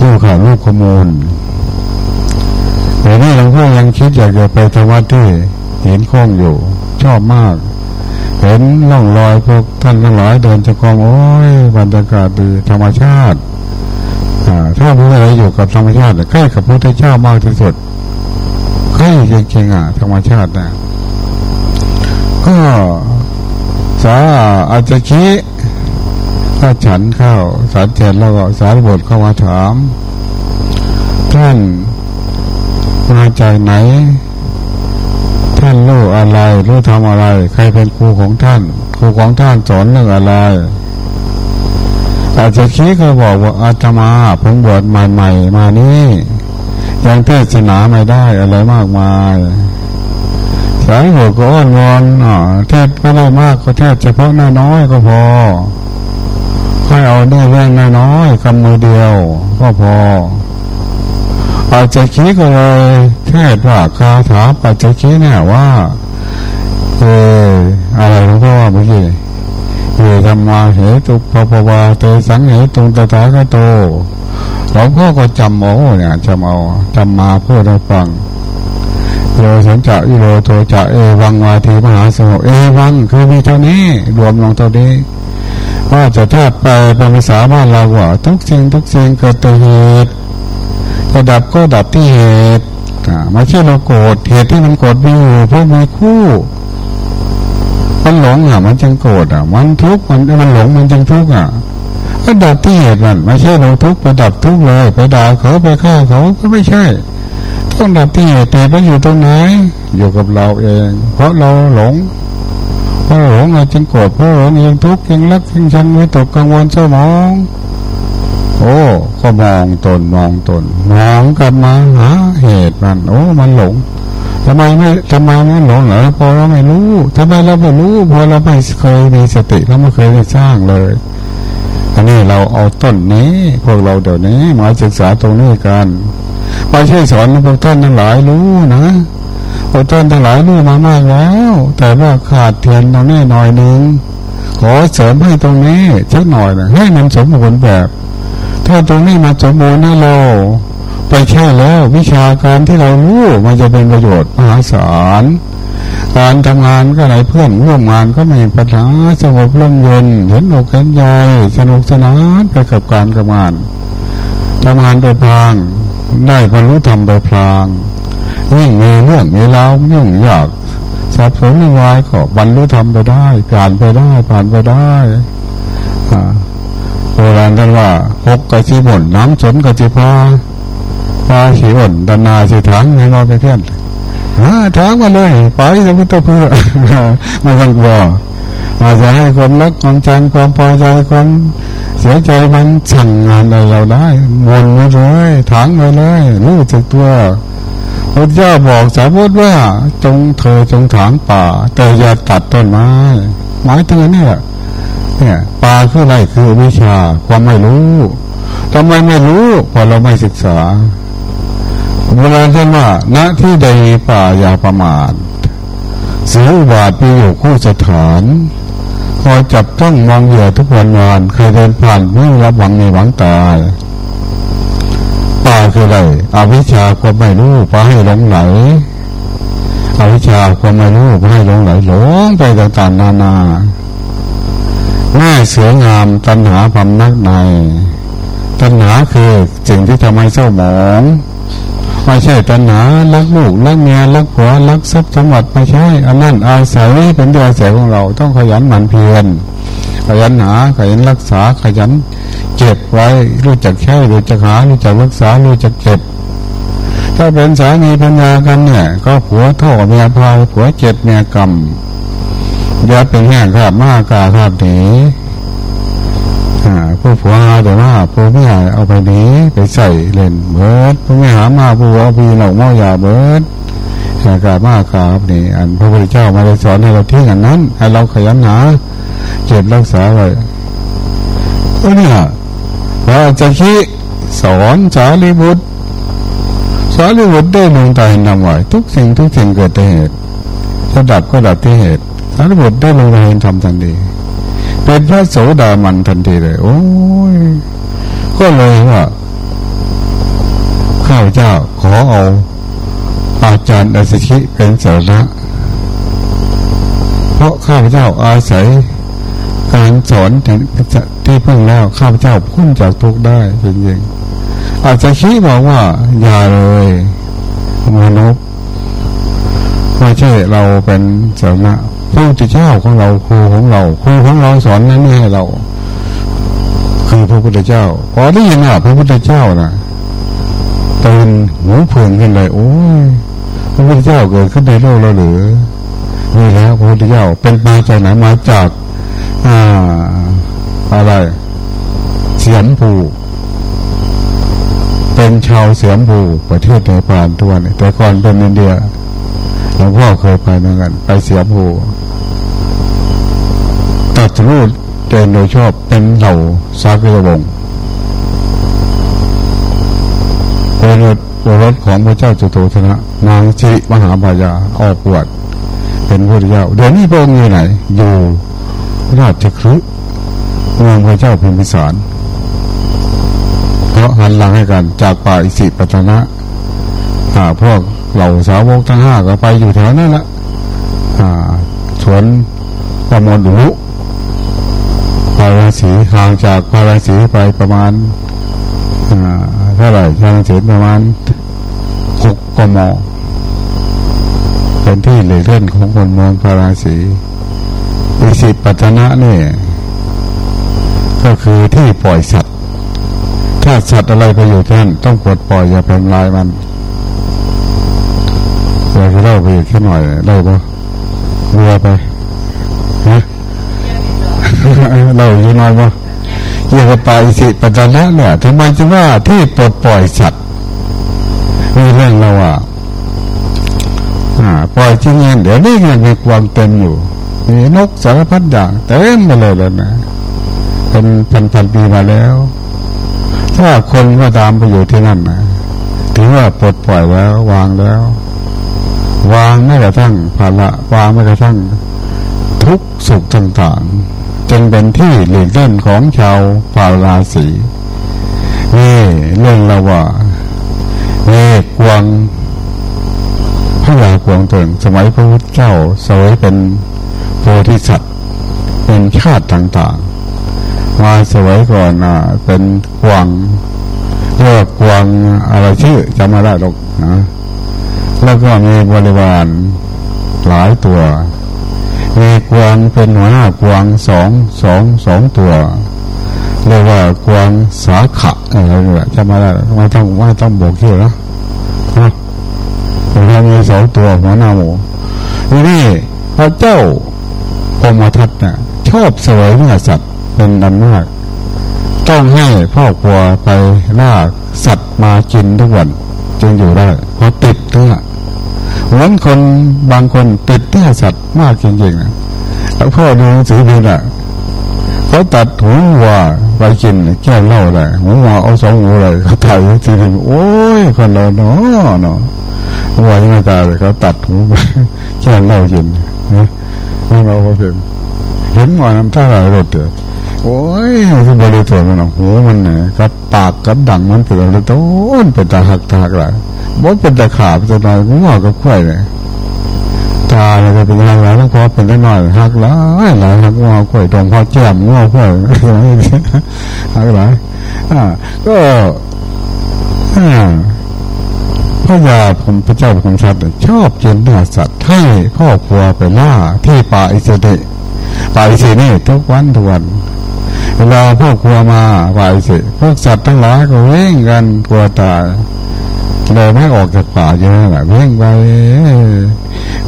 ลูกขาลูกขโมย แต่นี่หลวงพ่อยังคิดอยากจะไปทวัดที่เห็นโค้งอยู่ ชอบมาก เห็นล่องรอยพวกท่านทั้งหลายเดินจะกองโอ้ยบรรยากาศดีธรรมชาติถ้าผู้ใดอยู่กับธรรมชาติใกล้กับพระพุทธเจ้ามากที่สุดใกล้จริงๆอะธรรมชาตินะก็สาอาจจะคิดถ้าฉันเข้าสารเจนแล้วก็สารบทเข้ามาถาม ท่าน มาจากไหน ท่านรู้อะไรรู้ทำอะไร ใครเป็นครูของท่าน ครูของท่านสอนเรื่องอะไร อาจจะคิดก็บอกว่าอาตมาเพิ่งบวชใหม่ๆมานี่ยังเทศนาไม่ได้อะไรมากมายสายหัวก็อ้อนวอนเทศไม่ได้มากก็เทศเฉพาะน้าน้อยก็พอให้เอาได้เรื่องน้อยคำมือเดียว ก็พอ อาจจคิดก็เลยเทศว่าคาถาปัจจคิดเนี่ยว่าเอออะไรหลวงพ่อว่าเมื่อกี้เอธรรมาเหตุปปวาเตสังเหตุตถาคโตหลวงพ่อก็จำเอาเนี่ยจำเอาจำมาพูดให้ฟังโยสัญจะอิโรโทจะเอวังวาทีมหาสมุเอวังคือมีเท่านี้รวมลงเท่านี้ว่าจะทาดไปเป็นภาษาบ้านเราว่าทุกสิ่งทุกสิ่งเกิดตัวเหตุ จะดับก็ดับที่เหตุไม่ใช่เราโกรธเหตุที่มันโกรธมีอยู่เพราะมีคู่มันหลงอะมันจึงโกรธอะ มันทุกข์มันมันหลงมันจึงทุกข์อะก็ดับที่เหตุมันไม่ใช่เราทุกข์ไปดับทุกข์เลยไปด่าเขาไปฆ่าเขาก็ไม่ใช่ต้องดับที่เหตุแต่ไปอยู่ตรงไหนอยู่กับเราเอง เพราะเราหลงเพราะหลงเราจึงโกรธเพราะหลงยังทุกข์ยังรักยังชังไม่ตกกังวลเศร้าหมอง โอ้ก็มองตนมองตน มองกลับมาหาเหตุมัน โอ้ มันหลงทำไมไม่ทำไมไม่หลงเหรอพอเราไม่รู้ทำไมเราไม่รู้ พอเราไม่เคยมีสติเราไม่เคยได้สร้างเลยอันนี้เราเอาต้นนี้ พวกเราเดี๋ยวนี้มาศึกษาตรงนี้กันไม่ใช่สอนพวกท่านทั้งหลายรู้นะพวกท่านทั้งหลายรู้มามากแล้ว แต่ว่าขาดเทียนตรงนี้หน่อยนึงขอเสริมให้ตรงนี้สักหน่อยนะให้มันสมบูรณ์แบบ ถ้าตรงนี้มาสมบูรณ์นะเราไปใช่แล้ววิชาการที่เรารู้มันจะเป็นประโยชน์มหาศาลการทำงานก็ไหนเพื่อนร่วมงานก็ไม่ปัญหาสงบร่มเย็นเห็นอกเห็นใจสนุกสนานไปกับการทำงานทำงานโดยพลาง ได้บรรลุธรรมโดยพลางยิ่งมีเรื่องมีราวยิ่งอยากสับสนวุ่นวายก็บรรลุธรรมไปได้ผ่านไปได้ผ่านไปได้ โบราณท่านว่าหกกะจิบ่นน้ำสนกะจิพาพาสีบ่นดานาสีถังให้นอนไปเพื่อนถามมาเลยไปจะพุทธเพื่อไม่ต้องกลัวอาจจะให้ความรักความชังความพอใจความเสียใจมันสั่งงานอะไรเราได้วนมาเลยถางมาเลยรู้จักตัวพระเจ้าบอกสาวกว่า จงเธอจงถางป่า แต่อย่าตัดต้นไม้หมายถึงนี่แหละ เนี่ยป่าคืออะไรคือวิชา ความไม่รู้ทำไมไม่รู้เพราะเราไม่ศึกษาเวลาณท่านว่าณที่ใดป่าอย่าประมาทเสือบาดมีอยู่คู่สถานคอยจับต้องมองเหยื่อทุกวันวานเคยเดินผ่านไม่รับหวังในหวังตายป่าคืออะไรอวิชชาความไม่รู้พาให้หลงไหลอวิชชาความไม่รู้พาให้หลงไหลหลงไปต่างๆนานา แม่เสืองามตัณหาพำนักใน ตัณหาคือสิ่งที่ทำให้เศร้าหมองไม่ใช่ตัณหารักลูกรักเมียรักผัวรักทรัพย์สมบัติไม่ใช่อันนั้นอาศัยเป็นตัวอาศัยของเราต้องขยันหมั่นเพียรขยันหาขยันรักษาขยันเก็บไว้รู้จักแค่รู้จักหารู้จักรักษารู้จักเก็บ ถ้าเป็นสามีพัญญากันเนี่ย ก็ผัวท่อเมียพายผัวเจ็บเมียกรรม อย่าเป็นแห่งขาบมากกาขาบหนีผู้ผัวหาแต่ว่าผู้ไม่หาเอาไปนี้ไปใส่เล่นเบิดผู้ไม่หามาผู้เอาพีเหล่าม้อยาเบิดแห่กาบมากกาบนี่อันพระพุทธเจ้ามาได้สอนให้เราทิ้งอันนั้นให้เราขยันหาเก็บรักษาไว้ก็เนี่ยพระจะคิสอนสารีบุตรสารีบุตรได้ลงตายนำไว้ทุกสิ่งทุกสิ่งเกิดแต่เหตุจะดับก็ดับที่เหตุ สารีบุตรได้ลงตายทำทันทีเป็นพระโสดามันทันทีเลย โอ้ยก็เลยว่าข้าวเจ้าขอเอา อาจารย์อาสิชิเป็นสาระเพราะข้าพเจ้าอาศัยการสอนที่เพิ่งแล้วข้าพเจ้าพ้นจากทุกข์ได้จริงๆอาจจะคิดบอกว่า อย่าเลยมนุษย์ไม่ใช่เราเป็นสาระ พระพุทธเจ้าของเราครูของเราครูของเราสอนนั้นไม่ให้เรา คือพระพุทธเจ้าพอได้ยินว่าพระพุทธเจ้านะตื่นหูเพื่นขึ้นเลยโอ้ยพระพุทธเจ้าเกิดขึ้นในโลกเราหรือนี่แล้วพระพุทธเจ้าเป็นมาจากไหนมาจากอ่าอะไรเสียมผูเป็นชาวเสียมผูประเทศเนปาลตัวนี้แต่ก่อนเป็นอินเดียหลวงพ่อเคยไปเหมือนกัน ไปเสียมผู ตรูดเจนโดยชอบเป็นเหล่าสากยวงศ์เป็นรถของพระเจ้าจุโตชนะ นางจิมหาบายาออกบวชเป็นพระเจ้า เดี๋ยวนี้พระองค์อยู่ไหน อยู่ราชครุเมืองพระเจ้าพิมพิสารเพราะหันหลังให้กันจากป่าอิสิปตนะหาพวกเหล่าสาวกทั้งห้าก็ไปอยู่แถวนั้นละสวนประมวลดุลุ ราศีห่างจากพาราศีไปประมาณเท่าไหร่ทางเสียประมาณหกกมเป็นที่เลยเล่นของคนเมืองพาราศีอิสิปัตนะนี่ก็คือที่ปล่อยสัตว์ ถ้าสัตว์อะไรไปอยู่ท่านต้องกดปล่อยอย่าเป็นลายมันอยากจะเล่าไปอีกแค่หน่อยเล่าปะเรือไปฮะ เล่าอยู่น้อยปะเยวกับปอิสิปัจนะเนี่ยทำไมจึงว่าที่ปลดปล่อยสัตว์มีเรื่องเราอะปล่อยจริงๆเดี๋ยวนี้ยังมีความเต็มอยู่มีนกสารพัดอย่างเต็มไปเลยเลยนะเป็นพันพันปีมาแล้ว ถ้าคนก็ตามไปอยู่ที่นั่นนะถือว่าปลดปล่อยแล้ว วางแล้ว วางไม่กระทั่งภาระวางไม่กระทั่งทุกสุขต่างๆ จึงเป็นที่หลีกเล่นของชาวปาราศีนี่เรื่องละว่านี่กวงพระยากวงตึงสมัยพระพุทธเจ้าสวยเป็นโพธิสัตว์ เป็นชาติต่างๆ มาสวยก่อนอะเป็นกวางเรียกกวางอะไรชื่อจำไม่ได้หรอกนะแล้วก็มีบริวารหลายตัว มีกวางเป็นหัวหน้ากวางสองสองสองตัวเรียกว่ากวางสาขะอะไรเนี่ยจำม่ได้ไม่ต้องไม่ต้องบอกชื่อนะเรามีสองตัวหัวหน้าหมูนี่พระเจ้าพมทัตเนี่ยชอบสวยเนื้อสัตว์เป็นดันมาก ต้องให้พ่อครัวไปล่าสัตว์มากินทุกวัน จึงอยู่ได้เพราะติดเนื้อ เหมือนคนบางคนติดเนื้อสัตว์มากจริงๆนะแล้วพ่อดูหนังสือพิมพ์อะเขาตัดหูวัวไปกินแก้วเหล้าเลยหูวัวเอาสองหูเลยเขาถ่ายหนังสือพิมพ์โอ้ยคนเราเนาะเนาะวัวยังไม่ตายเลยเขาตัดหูแก้วเหล้ากินนะนี่เราก็เป็นเห็นหมอน้ำท่าไรรถเดือดโอ้ยที่บริสุทธิ์มันหูมันเนี่ยกับปากกับดังมันเป็นอะไรต้นเป็นตาหักตาหักหลาย บดเป็นตาขาบจะนอยงัวกับควายเลยตาเนี่ยเป็นอะไรแล้วพอเป็นได้หน่อยหักหลายหลายหักงัวควายตรงพอแจ่มงัวควายหักหลายอ่าก็อ่าพระยาผมพระเจ้าพระชัดชอบกินเนื้อสัตว์ให้ครอบครัวไปล่าที่ป่าอิสเดป่าอิสเน่ทุกวันทุกวันเวลาพวกครัวมาป่าอิสพวกสัตว์ทั้งหลายก็เว่งกันกลัวตาย เลยไม่ออกจากป่าเยอะแหละเว่งไป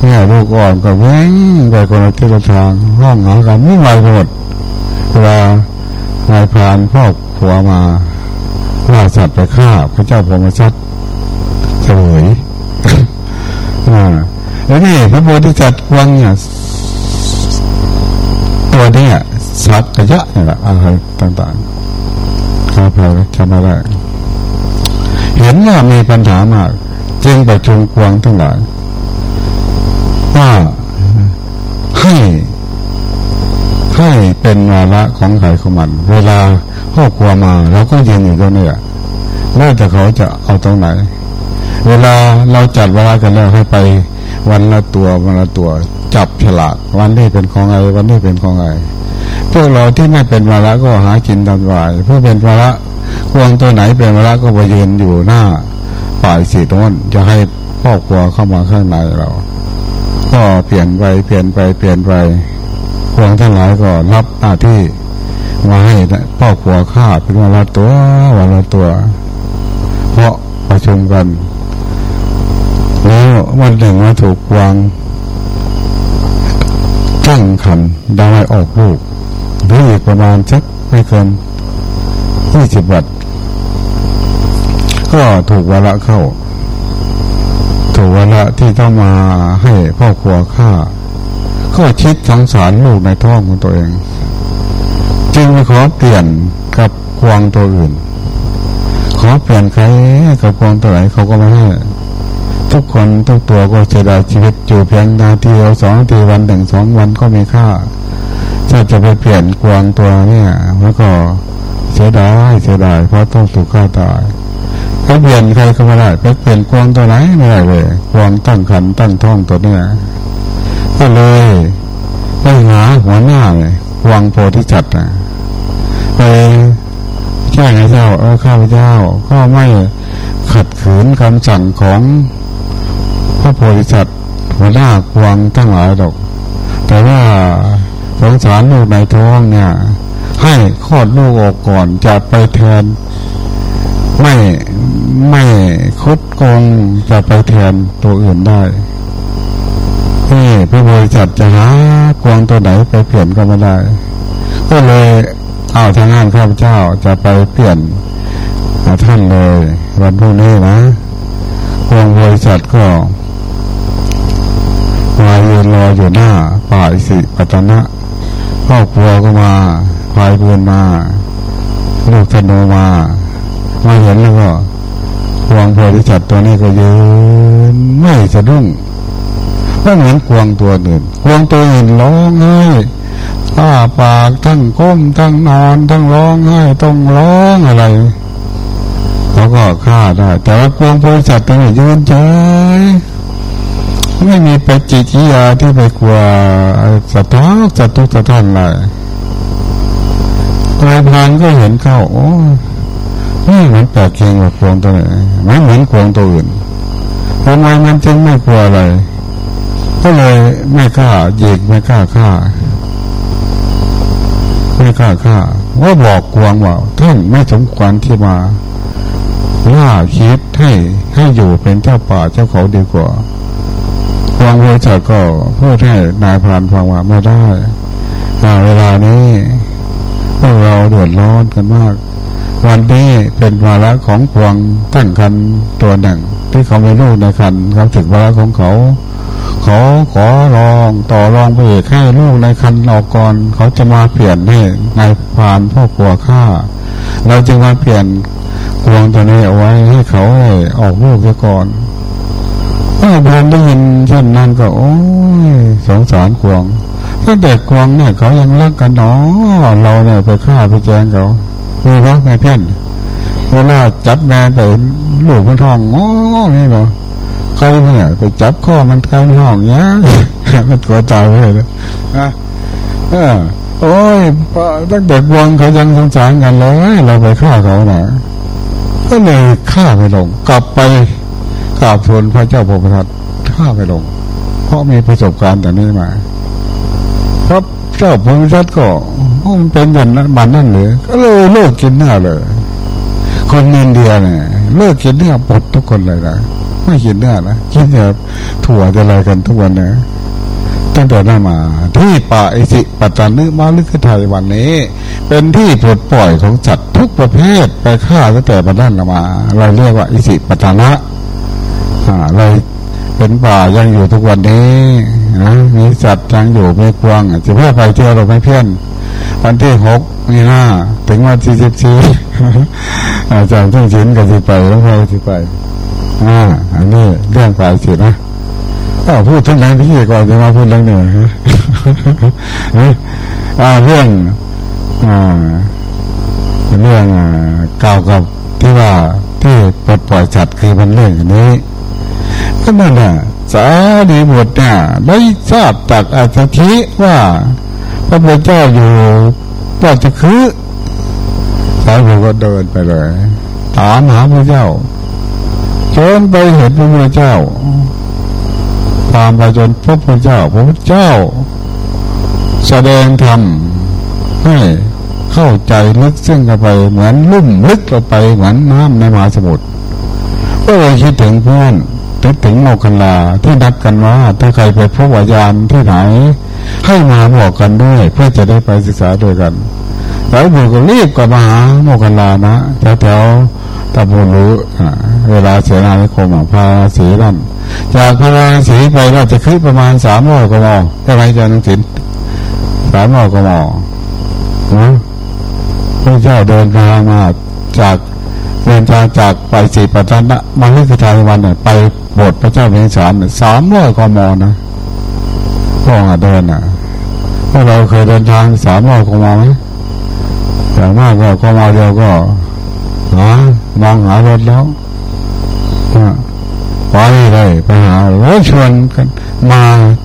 แม่ลูกอ่อนก็เว่งไปคนละทิศทางห้องหากันไม่ไหวหมดเวลานายพรานพ่อครัวมาล่าสัตว์ไปฆ่าพระเจ้าพมชัดเฉยอ่าแล้วนี่พระโพธิสัตว์วังเนี่ยตัวนี้สักกะยะนี่แหละอะไรต่างๆข้าพเจ้าจำไม่ได้ เห็นว่ามีปัญหามากจึงประชุมกวงทั้งหลายว่าให้ให้เป็นวาระของใครของมัน เวลาพ่อบครัวมาเราก็ยืนอยู่ตรงนี้แหละแล้วแต่เขาจะเอาตรงไหน เวลาเราจัดเวลากันแล้วให้ไปวันละตัววันละตัว จับฉลากวันนี้เป็นของไงวันนี้เป็นของไงพวกเราที่ไม่เป็นวาระก็หากินตามวายเพื่อเป็นวาระ ควงตัวไหนเป็นวาระก็ไปยืนอยู่หน้าป่ายสีต้นจะให้พ่อบครัวเข้ามาข้างในเรา ก็เปลี่ยนไปเปลี่ยนไปเปลี่ยนไปควงทั้งหลายก็รับหน้าที่มาให้พ่อครัวข้าเป็นวันละตัววันละตัว เพราะประชุมกันแล้ววันหนึ่งมาถูกวางตั้งคันได้ออกลูกหรืออีกประมาณสักไม่เกิน ยี่สิบวัตก็ถูกวาระเข้า ถูกวาระที่ต้องมาให้พ่อครัวฆ่าก็ชิดสงสารลูกในท้องของตัวเอง จึงขอเปลี่ยนกับควงตัวอื่น ขอเปลี่ยนใครกับควงตัวไหนเขาก็ไม่ให้ทุกคนทุกตัวก็เสียดายชีวิตอยู่เพียงนาทีสองนาทีวันหนึ่งสองวันก็มีค่าถ้าจะไปเปลี่ยนกวางตัวเนี่ยมันก็ เสียดายเสียดายเพราะต้องถูกฆ่าตายถ้าเปลี่ยนใครก็ไม่ได้ไปเปลี่ยนกวางตัวไหนไม่ได้เลยกวางตั้งขันตั้งท้องตัวเนี้ยก็เลยไปหาหัวหน้าเลยวางโพธิจัตนะไปแจ้งให้เจ้าเออข้าพเจ้า ก็ไม่ขัดขืนคำสั่งของพระโพธิสัตว์หัวหน้ากวางทั้งหลายดอก แต่ว่าสงสารลูกในท้องเนี่ย ให้คลอดลูกออกก่อนจะไปแทน ไม่ไม่คุดกงจะไปแทนตัวอื่นได้นี่พระโพธิสัตว์จะหากวางตัวไหนไปเปลี่ยนก็ไม่ได้ ก็เลยเอาทางงานข้าพเจ้าจะไปเปลี่ยนท่านเลย วันพรุ่งนี้นะกวงบริษัทก็มายืนรออยู่หน้าป่าอิสิปัตนะครอบครัวก็มา พายปืนมาลูกธนูมา มาเห็นแล้วก็กวงบริษัทตัวนี้ก็ยืนไม่สะดุ้งไม่เหมือนกวงตัวอื่นกวงตัวอื่นร้องไห้อ้าปากทั้งก้มทั้งนอนทั้งร้องไห้ต้องร้องอะไรเขาก็ฆ่าได้ แต่ว่าพวงบริษัทตัวนี้ยืนใจไม่มีปจิจิยาที่ไปกลัวสัตว์ทักสัตว์ทุกสัตว์ท่านเลย นายพานก็เห็นเข้าโอ้นี่มันแปลกเคียงกับพวงตัวนี้ไม่เหมือนพวงตัวอื่นทำไมมันจึงไม่กลัวอะไร ก็เลยไม่ฆ่าหยิกไม่ฆ่าฆ่า ไม่ฆ่าฆ่าว่าบอกกวงว่าท่านไม่สมควรที่มาล่าคิดให้ให้อยู่เป็นเจ้าป่าเจ้าเขาดีกว่าฟังเวชก็พูดให้นายพรานฟังว่าไม่ได้เวลานี้ พวกเราเดือดร้อนกันมาก วันนี้เป็นวาระของพวงตั้งคันตัวหนึ่ง ที่เขาไม่รู้ในคันเขาถึงวาระของเขาขอขอลองต่อรองไปอีกให้ลูกในคันออกก่อน เขาจะมาเปลี่ยนให้นายพานพ่อกลัวฆ่าเราจึงมาเปลี่ยนพวงตัวนี้เอาไว้ให้เขาได้ออกลูกซะก่อนเมื่อพานได้ยินเช่นนั้นก็โอ้ยสงสารกวง ถ้าเด็กกวงเนี่ยเขายังรักกันเนาะเราเนี่ยไปฆ่าไปแจงเขาคือรักไงเพื่อนเวลาจับแม่ไปลูกมันท้องงอนี่เหรอเขาเนี่ยไปจับข้อมันกลางห้องเนี้ยมันตัวตายไปเลยนะเออโอ้ยตั้งแต่กวงเขายังสงสารกันเลย เราไปฆ่าเขาหน่อยก็เลยฆ่าไปลง กลับไปกราบทูลพระเจ้าพระทัตฆ่าไปลง เพราะมีประสบการณ์แต่นี้มา พระเจ้าพระทัตก็มันเป็นอย่างนั้นมันนั่นเลยก็เลยเลิกกินเนื้อเลย คนอินเดียเนี่ยเลิกกินเนื้อปดทุกคนเลยนะไม่กินเนื้อนะกินแต่ถั่วจะอะไรกันทุกวันนะตั้งแต่นั้นมา ที่ป่าอิสิปัตตานึมาลึกไทยวันนี้ เป็นที่ปลดปล่อยของสัตว์ทุกประเภทไปฆ่าตั้งแต่บัดนั้นมา เราเรียกว่าอิสิปัตตานะเราเป็นป่ายังอยู่ทุกวันนี้ นะมีสัตว์ยังอยู่ไม่กวางจะเพื่อไปเที่ยวเราไม่เพี้ยนวันที่หกมีหน้าถึงวันที่สิบสี่อาจารย์ต้องชินกับสิไปแล้วพอสิไปอ่าอันนี้เรื่องปลายสินะก็พูดทั้งนั้นที่ก่อนจะมาพูดเรื่องหนึ่งอ่าเรื่องอ่าเรื่องเก่ากับที่ว่าที่ปลดปล่อยสัตว์คือมันเรื่องนนี้ก็นั่นแหละ สาดีบทเนี่ยได้ทราบจากอาจารย์ว่าพระพุทธเจ้าอยู่ว่าจะคือสาวก็เดินไปเลยถามหาพระเจ้าจนไปเห็นพระพุทธเจ้าตามไปจนพบพระเจ้า พระพุทธเจ้า แสดงธรรมให้เข้าใจลึกซึ้งกันไปเหมือนลุ่มลึกลงไปเหมือนน้ำในมหาสมุทรก็เลยคิดถึงเพื่อน คิดถึงโมกขลาที่นัดกันว่าถ้าใครไปพบวิญญาณที่ไหน ให้มาบอกกันด้วย เพื่อจะได้ไปศึกษาด้วยกันแล้วบุก็รีบกลับมาหาโมกขลานะแถวๆตะบูรู้เวลาเสนานิคมพาสีนั่นจากพาราสีไปเราจะขึ้นประมาณสามร้อยกมได้ไหมอาจารย์นังสินสามร้อยกมนะพระเจ้าเดินทางมาจากเดินทางจากไปสีปัตตนะมาให้คือทางวันเนี่ยไป โบสถ์พระเจ้าเพียงสารสามร้อยกมนะพ่องเดินอะพวกเราเคยเดินทางสามร้อยกมไหมแต่มากก็กมเดียวก็หามองหารถแล้วไปเลยไปหาแล้วชวนกัน มา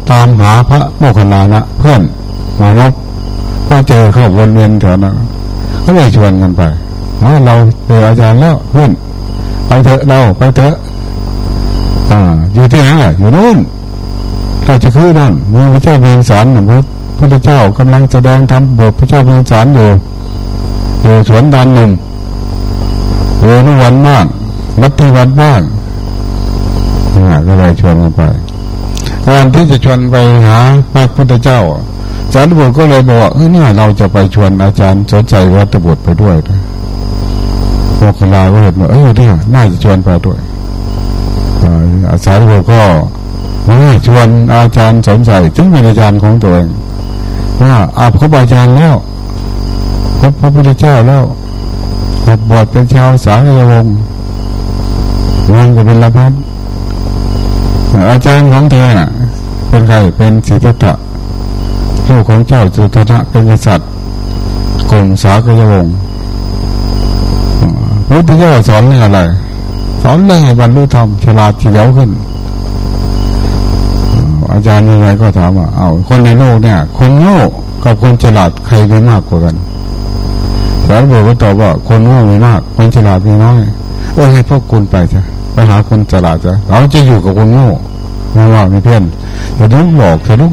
ตามหาพระโมคคัลลานะเพื่อนมานบก็เจอเข้าวนเวียนแถวนั้นก็เลยชวนกันไปเราเจออาจารย์แล้วเพื่อนไปเถอะเราไปเถอะ อ่าอยู่ที่ไหนอยู่นู่นเราจะคือนั่นมีพระเจ้าเมียงสารพระพุทธเจ้ากำลังแสดงทำบทพระเจ้าเมียงสารอยู่อยู่สวนดานหนึ่งเวรวันบ้างมัตติวันบ้างก็เลยชวนกันไปก่อนที่จะชวนไปหาพระพุทธเจ้าสารบุตรก็เลยบอกว่าเออเนี่ยเราจะไปชวนอาจารย์สนใจวัตบุตรไปด้วยนะพวกคลาก็เห็นว่าเออเนี่ยน่าจะชวนไปด้วย อาจารย์บุตรก็ชวนอาจารย์สนใจจึงเป็นอาจารย์ของตัวเองว่าอาพบอาจารย์แล้วพบพระพุทธเจ้าแล้วบวชเป็นชาวสายวงศ์วงก็เป็นละพัดอาจารย์ของเธอน่ะ เป็นใครเป็นสิทธัตถะลูกของเจ้าสุทัตะเป็นกษัตริย์กลุ่มสากยวงศ์พระพุทธเจ้าสอนเรื่องอะไร สอนเรื่องให้บรรลุธรรมฉลาดเฉลียวขึ้น อาจารย์ยังไงก็ถามว่า เอาคนในโลกเนี่ย คนโง่กับคนฉลาดใครมีมากกว่ากันสารบุตรก็ตอบว่า คนโง่มีมาก คนฉลาดมีน้อยเออให้พวกคุณไปจ้ะไปหาคนฉลาดจ้ะเราจะอยู่กับคนโง่ไม่ว่ามีเพื่อนจะลุกหลอกจะลุก